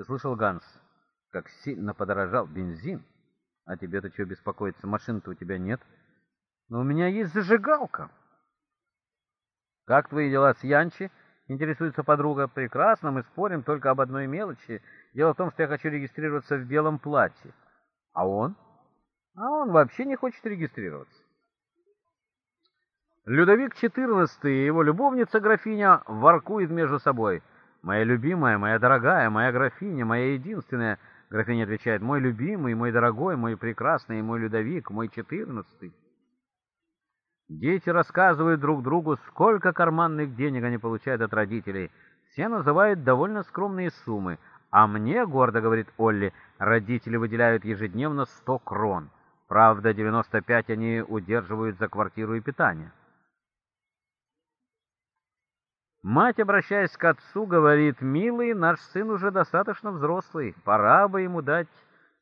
Ты слышал, Ганс, как сильно подорожал бензин? А тебе-то чего беспокоиться? Машины-то у тебя нет. Но у меня есть зажигалка. Как твои дела с Янчи? Интересуется подруга. Прекрасно, мы спорим только об одной мелочи. Дело в том, что я хочу регистрироваться в белом платье. А он? А он вообще не хочет регистрироваться. Людовик XIV и его любовница графиня воркуют между собой. «Моя любимая, моя дорогая, моя графиня, моя единственная...» Графиня отвечает, «Мой любимый, мой дорогой, мой прекрасный, мой Людовик, мой четырнадцатый». Дети рассказывают друг другу, сколько карманных денег они получают от родителей. Все называют довольно скромные суммы. А мне, гордо говорит Олли, родители выделяют ежедневно 100 крон. Правда, 95 они удерживают за квартиру и питание. Мать, обращаясь к отцу, говорит, «Милый, наш сын уже достаточно взрослый, пора бы ему дать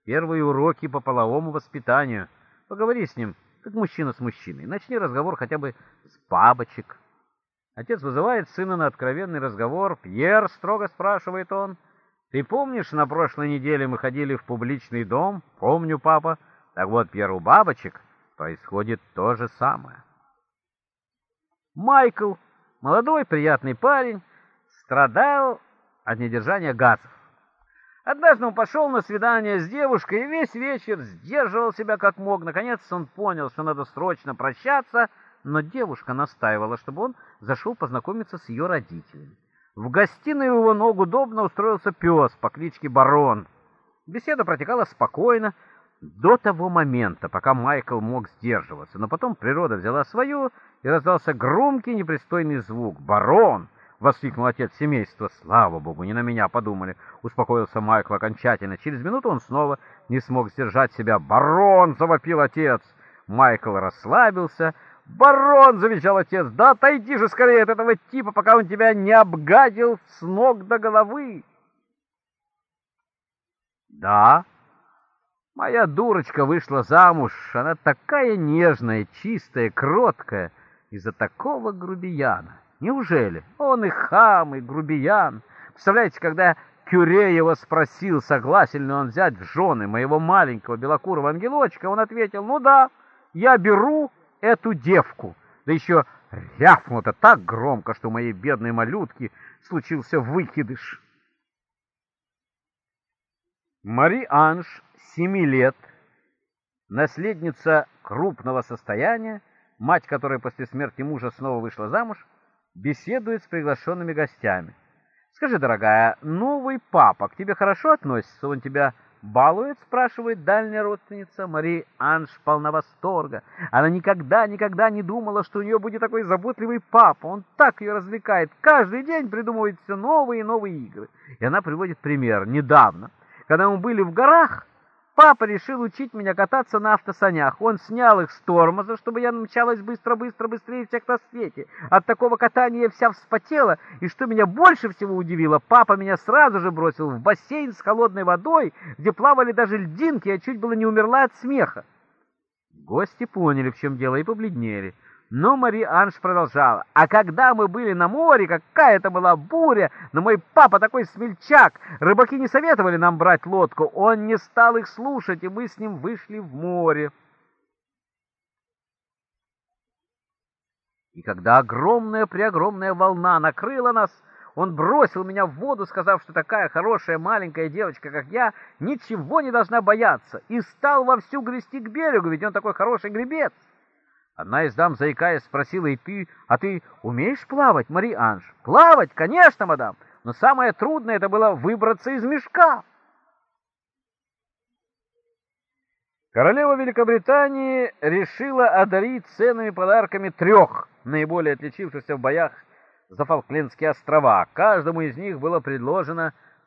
первые уроки по половому воспитанию. Поговори с ним, как мужчина с мужчиной. Начни разговор хотя бы с бабочек». Отец вызывает сына на откровенный разговор. «Пьер», — строго спрашивает он, — «ты помнишь, на прошлой неделе мы ходили в публичный дом?» «Помню, папа». Так вот, Пьер, у бабочек происходит то же самое. Майкл Молодой, приятный парень, страдал от недержания газов. Однажды он пошел на свидание с девушкой и весь вечер сдерживал себя как мог. Наконец он понял, что надо срочно прощаться, но девушка настаивала, чтобы он зашел познакомиться с ее родителями. В гостиной его ног удобно устроился пес по кличке Барон. Беседа протекала спокойно, до того момента, пока Майкл мог сдерживаться, но потом природа взяла свое, и раздался громкий непристойный звук. «Барон!» — воскликнул отец семейства. «Слава богу, не на меня подумали!» — успокоился Майкл окончательно. Через минуту он снова не смог сдержать себя. «Барон!» — завопил отец. Майкл расслабился. «Барон!» — завещал отец. «Да отойди же скорее от этого типа, пока он тебя не обгадил с ног до головы!» «Да!» Моя дурочка вышла замуж. Она такая нежная, чистая, кроткая из-за такого грубияна. Неужели? Он и хам, и грубиян. Представляете, когда Кюре его спросил, согласен ли он взять в жены моего маленького белокурого ангелочка, он ответил, ну да, я беру эту девку. Да еще рявкнуто так громко, что у моей бедной малютки случился выкидыш. Мари-Анж семи лет, наследница крупного состояния, мать которой после смерти мужа снова вышла замуж, беседует с приглашенными гостями. «Скажи, дорогая, новый папа к тебе хорошо относится? Он тебя балует?» — спрашивает дальняя родственница. Мари Анж полна восторга. Она никогда, никогда не думала, что у нее будет такой заботливый папа. Он так ее развлекает. Каждый день придумывает все новые и новые игры. И она приводит пример. Недавно, когда мы были в горах, Папа решил учить меня кататься на автосанях. Он снял их с тормоза, чтобы я мчалась быстро-быстро, быстрее всех на свете. От такого катания я вся вспотела, и что меня больше всего удивило, папа меня сразу же бросил в бассейн с холодной водой, где плавали даже льдинки, я чуть было не умерла от смеха. Гости поняли, в чем дело, и побледнели. Но Мари Анж продолжала. А когда мы были на море, какая это была буря! Но мой папа такой смельчак! Рыбаки не советовали нам брать лодку. Он не стал их слушать, и мы с ним вышли в море. И когда огромная-преогромная волна накрыла нас, он бросил меня в воду, сказав, что такая хорошая маленькая девочка, как я, ничего не должна бояться, и стал вовсю грести к берегу, ведь он такой хороший гребец. Одна из дам, заикаясь, спросила, и ты, а ты умеешь плавать, Мари Анж? Плавать, конечно, мадам, но самое трудное это было выбраться из мешка. Королева Великобритании решила одарить ценными подарками трех наиболее отличившихся в боях за Фолклендские острова. Каждому из них было предложено